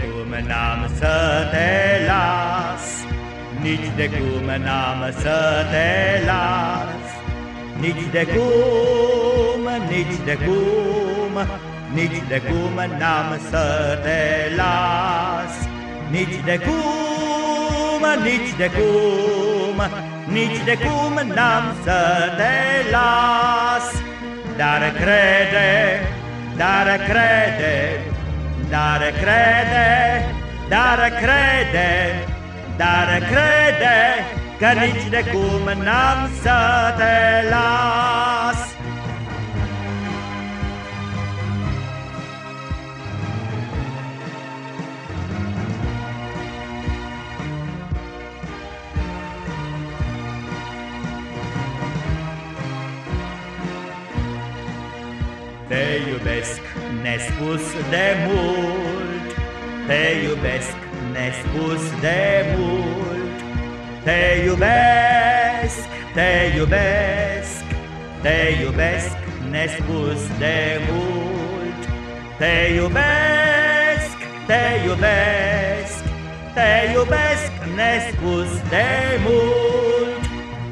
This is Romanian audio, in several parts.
cum n-am să te las. Nici de cum n-am să te las. Nici de cum, nici de cum Nici de cum n-am să te las. Nici de cum, nici de cum Nici de cum n-am să te las. Dar crede, dar crede dar crede, dar crede, dar crede Că nici de cum n-am să te las Te iubesc nespus de mult, Te iubesc nespus de mult, Te iubesc, te iubesc, Te iubesc nespus de mult, Te iubesc, te iubesc, Te iubesc nespus de mult,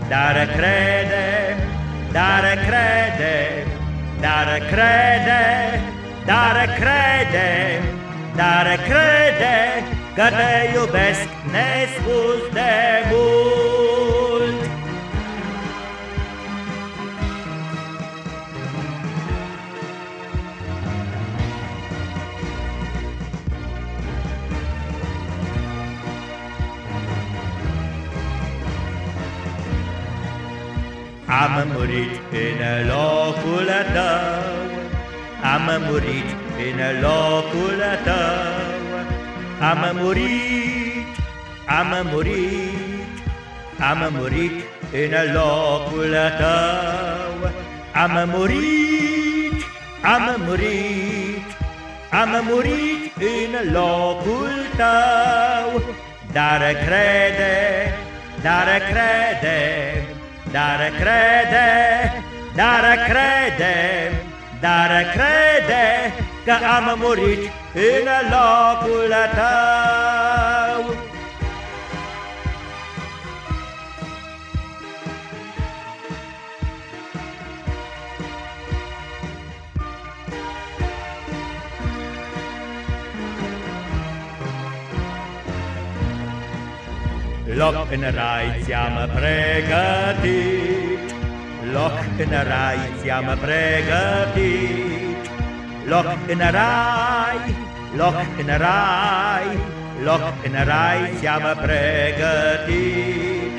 Dar crede, dar crede, dar crede, dar crede, dar crede Că te iubesc nespus de mult Am murit în locul tău. Am murit în locul tău. Am murit, am murit Am murit în locul tău. Am murit, am murit Am murit în locul tău. Dar crede, dar crede dar crede, dar crede, dar crede Că am murit în locul tău Loc în rai ți-am pregătit, Loc în rai ți-am pregătit, Loc în rai, loc în rai, Loc în rai ți-am pregătit,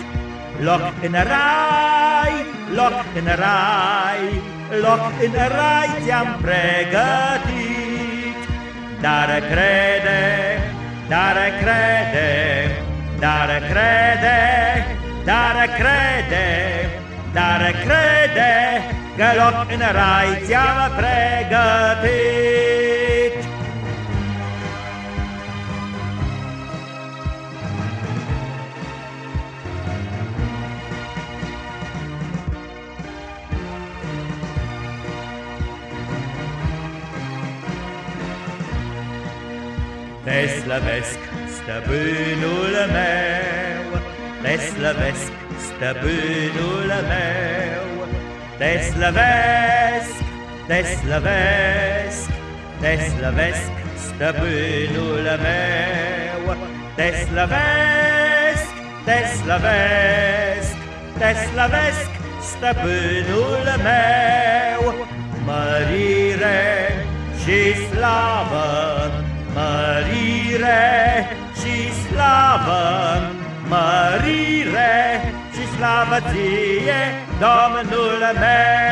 Loc în rai, loc în rai, Loc în rai ți-am pregătit, Dar crede, dar crede, dar crede, dar crede, dar crede Că loc în rai ți-am pregătit. Te slăvesc stăpânul meu, Te slăvesc, stăpânul meu, Te slăvesc, te slăvesc, te slăvesc, stăpânul meu, Te slăvesc, te slăvesc, te slăvesc, stăpânul meu, Mărire și slavă, slavă, mărire și slavă ție, Domnul meu.